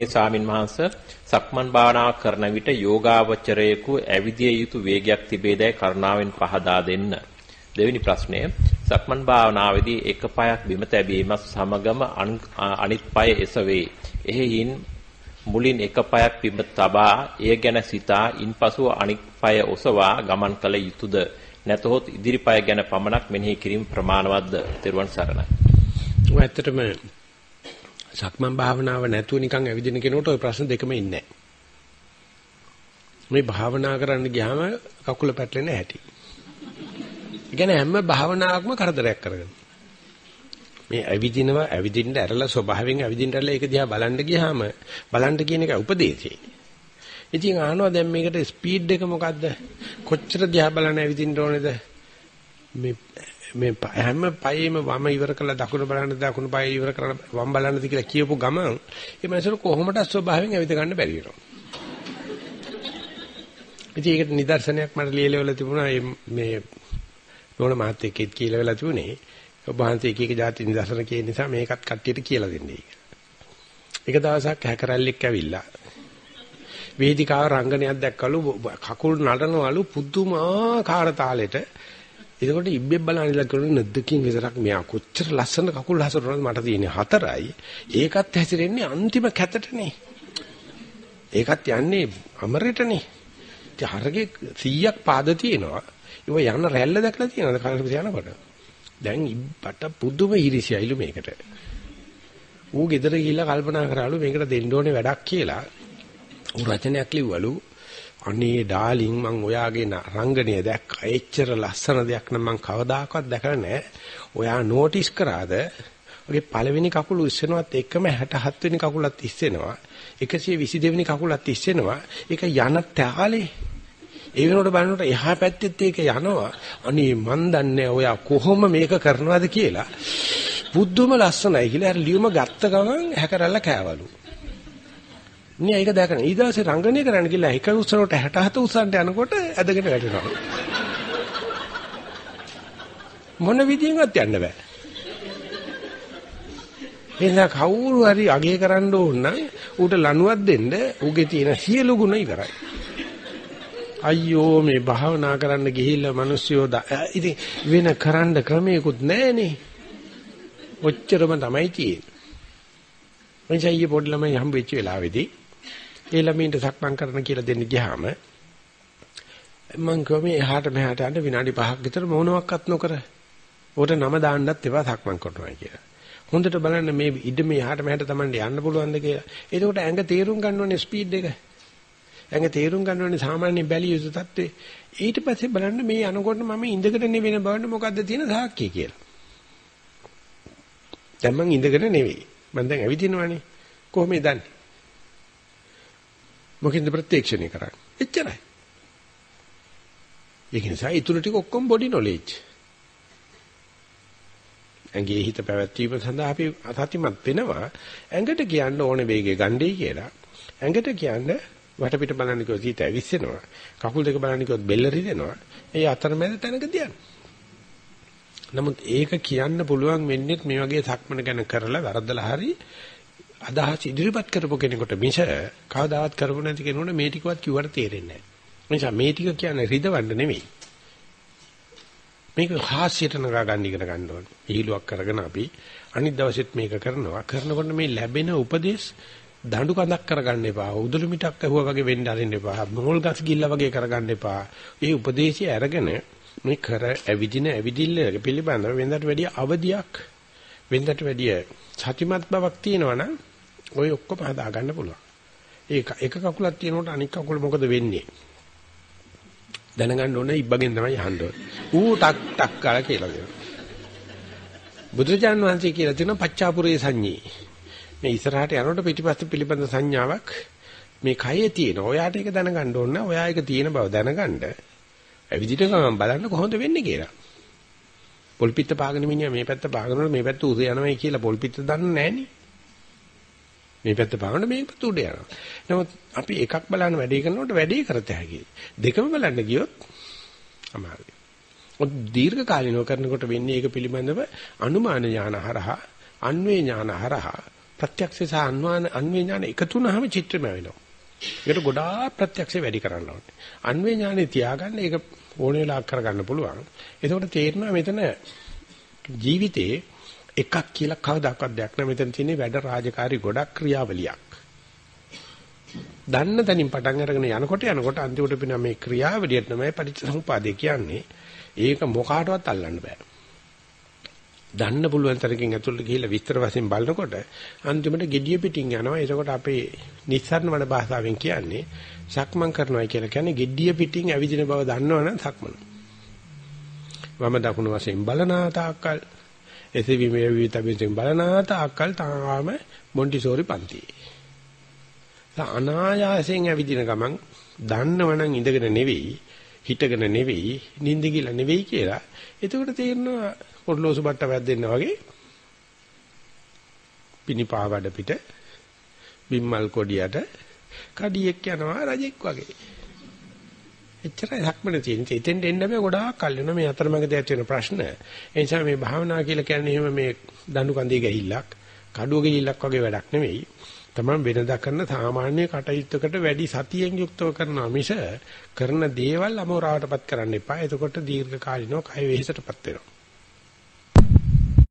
ඒ ස්වාමින් වහන්සේ සක්මන් භාවනා කරන විට යෝගාවචරයෙකු ඇවිදිය යුතු වේගයක් තිබේදයි කරුණාවෙන් පහදා දෙන්න. දෙවෙනි ප්‍රශ්නය සක්මන් භාවනාවේදී එක පායක් බිම තැබීමත් සමගම අනිත් පාය එසවේ. එහෙයින් මුලින් එක පායක් බිම තබා එය ගැන සිතා ඉන්පසු අනිත් පාය ඔසවා ගමන් කළ යුතුයද? නැතහොත් ඉදිරි පාය ගැන පමණක් මෙනෙහි කිරීම ප්‍රමාණවත්ද? තෙරුවන් සරණයි. ඔය ඇත්තටම සක්මන් භාවනාව නැතුව නිකන් ඇවිදින කෙනෙකුට ওই ප්‍රශ්න දෙකම ඉන්නේ මේ භාවනා කරන්න ගියාම කකුල පැටලෙන හැටි. ඒ කියන්නේ හැම භාවනාවක්ම කරදරයක් කරගන්න. මේ ඇවිදිනව ඇවිදින්න ඇරලා ස්වභාවයෙන් ඇවිදින්න ඇරලා ඒක දිහා බලන්න ගියාම බලන්න කියන එක උපදේශය. ඉතින් අහනවා දැන් මේකට ස්පීඩ් එක මොකද්ද? කොච්චර දිහා බලන්න ඇවිදින්න ඕනේද? මේ මේ හැම පයෙම වම ඉවර කළා දකුණ බලන්න දකුණ පය ඉවර කරලා වම් බලන්නද කියලා කියපු ගමන් ඒ මනසට කොහොමද ස්වභාවයෙන් ඇවිද ගන්න බැරි වෙනවා. ඉතින් ඒකට නිදර්ශනයක් මට ලියලවලා තිබුණා මේ නෝන මහත්තයෙක් කියලා වෙලා තිබුණේ ඔබ වහන්සේ එක එක જાති නිදර්ශන කියන නිසා මේකත් කට්ටියට කියලා දෙන්නේ කියලා. එක දවසක් හැකරල්ලෙක් ඇවිල්ලා වේදිකාව රංගනයක් දැක්කලු කකුල් නටනවලු පුදුමාකාර තාලෙට එතකොට ඉබ්බෙක් බලන ඉලක්ක කරන නැද්දකින් විතරක් මෙයා කොච්චර ලස්සන කකුල් හසුරනවද මට තියෙන්නේ හතරයි. ඒකත් හැසිරෙන්නේ අන්තිම කැතටනේ. ඒකත් යන්නේ අමරෙටනේ. ඉතින් හරගේ 100ක් පාද තියෙනවා. ඒව යන රැල්ල දැකලා තියෙනවද කල්පිත යනකොට? දැන් ඉබ්බට පුදුම ඉරිසියයිලු මේකට. ඌ ගෙදර ගිහිල්ලා කල්පනා කරාලු මේකට දෙන්න ඕනේ වැඩක් කියලා. ඌ රචනයක් ලිව්වලු අනේ ඩාලින් මං ඔයාගේ රංගනය දැක්කා. එච්චර ලස්සන දෙයක් නම් මං කවදාකවත් දැකලා නැහැ. ඔයා නෝටිස් කරාද? ඔගේ පළවෙනි කකුල ඉස්සෙනවත් එකම 67 වෙනි කකුලත් ඉස්සෙනවා. 122 වෙනි කකුලත් ඉස්සෙනවා. ඒක යන තාලේ ඒ වෙනකොට බලනකොට එහා පැත්තෙත් ඒක යනවා. අනේ මන් දන්නේ ඔයා කොහොම මේක කරනවද කියලා. බුද්ධම ලස්සනයි කියලා අර ලියුම ගත්ත ගමන් හැකරල්ල කෑවලු. නේ ඒක දැකන. ඊ දවසේ රංගනය කරන්න කියලා එක උස්සනට 67 උස්සන්ට යනකොට ඇදගෙන වැටෙනවා. මොන විදියෙන්වත් යන්න බෑ. එහෙනම් කවුරු හරි අගය කරන්න ඕන නම් ඌට ලණුවක් දෙන්න ඌගේ තියෙන සියලු ගුණ ඉවරයි. අයියෝ මේ භාවනා කරන්න ගිහිල්ලා මිනිස්සුયો ඉතින් වෙන කරන්න ක්‍රමයකුත් නැහනේ. ඔච්චරම තමයි තියෙන්නේ. මං ඊයේ පොඩි ළමයි හම්බෙච්ච වෙලාවේදී ඒ ළමයින්ට සක්මන් කරන්න කියලා දෙන්න ගියාම මං කිව්වා එහාට මෙහාට යන්න විනාඩි 5ක් විතර මොනවත් නොකර උකට නම දාන්නත් එපා සක්මන් කරනවා කියලා. හොඳට බලන්න මේ ඉඩ මේ එහාට මෙහාට Tamande යන්න පුළුවන්ද කියලා. එතකොට ඇඟ තේරුම් ගන්න ඕනේ ස්පීඩ් එක. ඇඟ තේරුම් ගන්න ඕනේ සාමාන්‍ය බැලිය යුතු තත්ත්වේ. ඊට පස්සේ බලන්න මේ යනකොට මම ඉඳගෙන නෙවෙන බවන්න මොකද්ද තියෙන සාක්කිය කියලා. දැන් මං ඉඳගෙන නෙවෙයි. මං දැන් ඇවිදිනවනේ. කොහොමද දන්නේ? මොකෙන්ද ප්‍රත්‍යක්ෂණය කරන්නේ? එච්චරයි. ඒක නිසා ඊටු ටික ඔක්කොම බොඩි නොලෙජ්. ඇඟේ හිත පැවැත්වීම සඳහා අපි අසතිමත් වෙනවා. ඇඟට කියන්න ඕනේ වේගය ගන්නයි කියලා. ඇඟට කියන්න වටපිට බලන්න කිව්වොත් ඊට ඇවිස්සෙනවා. කකුල් දෙක බලන්න කිව්වොත් බෙල්ල රිදෙනවා. ඒ අතරමැද තැනක තියන්න. නමුත් ඒක කියන්න පුළුවන් වෙන්නේ මේ වගේ සක්මන ගැන කරලා වරදලා හරි අදහස් ඉදිරිපත් කරපු කෙනෙකුට මිස කවදාවත් කරපු නැති කෙනෙකුට මේ ටිකවත් කිව්වට තේරෙන්නේ නැහැ. නිසා මේ ටික කියන්නේ රිදවන්න නෙමෙයි. මේක හාස්‍යයට නගා ගන්න ඉගෙන ගන්න ඕනේ. හිලුවක් කරගෙන අපි අනිත් දවසෙත් මේක කරනවා. කරනකොට මේ ලැබෙන උපදේශ දඬු කඳක් කරගන්න එපා. උදුළු මිටක් ඇහුවා වගේ වෙන්න අරින්න එපා. මොල් ගස් ගිල්ල වගේ කරගන්න එපා. මේ උපදේශය අරගෙන මේ කර ඇවිදින ඇවිදිල්ල පිළිබඳව වෙනදට වැඩිය අවදියක් වෙනදට වැඩිය සතිමත් බවක් තියෙනවනම් ওই ඔක්කොම හදා ගන්න පුළුවන්. ඒක එක කකුලක් තියෙනකොට අනිත් කකුල මොකද වෙන්නේ? දැනගන්න ඕනේ ඉබ්බගෙන් තමයි අහන්න ඕනේ. ඌ ටක් ටක් කාලා කියලා දෙනවා. බුදුරජාන් වහන්සේ කියලා තියෙනවා පච්චාපුරේ සංඤී. මේ ඉස්සරහට යනකොට පිටිපස්ස පිළිබඳ සංඥාවක් මේ කයේ තියෙන. ඔයාට ඒක දැනගන්න ඕනේ. ඔයා ඒක තියෙන බව දැනගන්න. ඇවිදිට ගමන් බලන්න කොහොමද වෙන්නේ කියලා. පොල්පිට පාගන මිනිහා මේ පැත්ත පාගනකොට මේ පැත්ත උස යනවායි කියලා පොල්පිට දන්නේ නැහනේ. මේ පැත්ත පාගන මේ පැත්ත උඩ යනවා. නමුත් අපි එකක් බලන්න වැඩේ කරනකොට වැඩේ කරත හැකියි. දෙකම බලන්න ගියොත් අමාරුයි. ඔත් දීර්ඝ කාලිනව කරනකොට වෙන්නේ ඒක පිළිබඳව අනුමාන ඥාන හරහා, අන්වේ ඥාන හරහා, ප්‍රත්‍යක්ෂ සහ අන්වාන අන්වේ ඥාන එකතු වුනහම චිත්‍රමය වෙනවා. ඒකට ගොඩාක් ප්‍රත්‍යක්ෂ වැඩි කරන්න ඕනේ. අන්වේ ඥානෙ තියාගන්න ඒක ඕන වෙලාවක් කරගන්න පුළුවන්. එතකොට තේරෙනවා මෙතන ජීවිතේ එකක් කියලා කවදාකවත් දෙයක් නෑ මෙතන තියෙන්නේ වැඩ රාජකාරී ගොඩක් ක්‍රියාවලියක්. දන්න තැනින් පටන් අරගෙන යනකොට යනකොට අන්තිමට පින මේ ක්‍රියාවලිය තමයි පටිච්චසමුපාදේ කියන්නේ. ඒක මොකාටවත් අල්ලන්න බෑ. දන්න පුළුවන් තරකින් ඇතුළට ගිහිල්ලා විස්තර වශයෙන් බලනකොට අන්තිමට gediya පිටින් යනවා. ඒකකොට අපේ නිස්සාරණ වන භාෂාවෙන් කියන්නේ සක්මන් කරනවා කියලා කියන්නේ gediya පිටින් ඇවිදින බව දන්නවනම් සක්මන. වම දකුණු වශයෙන් බලනා තාක්කල් එසවි මේ විවිධ බලනා තාක්කල් තාම මොන්ටිසෝරි පන්තියේ. අනායාසයෙන් ඇවිදින ගමන් දන්නවනම් ඉඳගෙන නෙවෙයි හිටගෙන නෙවෙයි නිින්ද කියලා නෙවෙයි කියලා එතකොට තේරෙනවා පොඩ්ලෝසු බට්ට වැද්දෙන්න වගේ පිනිපාවඩ පිට බිම්මල් කොඩියට කඩියෙක් යනවා රජෙක් වගේ එච්චරයි ධක්මන තියෙන්නේ. එතෙන්ට එන්න බෑ ගොඩාක් කල් වෙනවා මේ අතරමඟදී ඇති වෙන ප්‍රශ්න. ඒ නිසා මේ භාවනා කියලා කියන්නේ එහෙම මේ දඬු කඳේ ගහිල්ලක්, කඩුව ගහිල්ලක් වගේ වැඩක් නෙවෙයි. තමන් වෙනදා කරන සාමාන්‍ය කටයුත්තකට වැඩි සතියෙන් යුක්තව කරනවා මිස කරන දේවල් අමෝරාවටපත් කරන්න එපා. එතකොට දීර්ඝ කාලිනව කය වෙහෙසටපත් වෙනවා.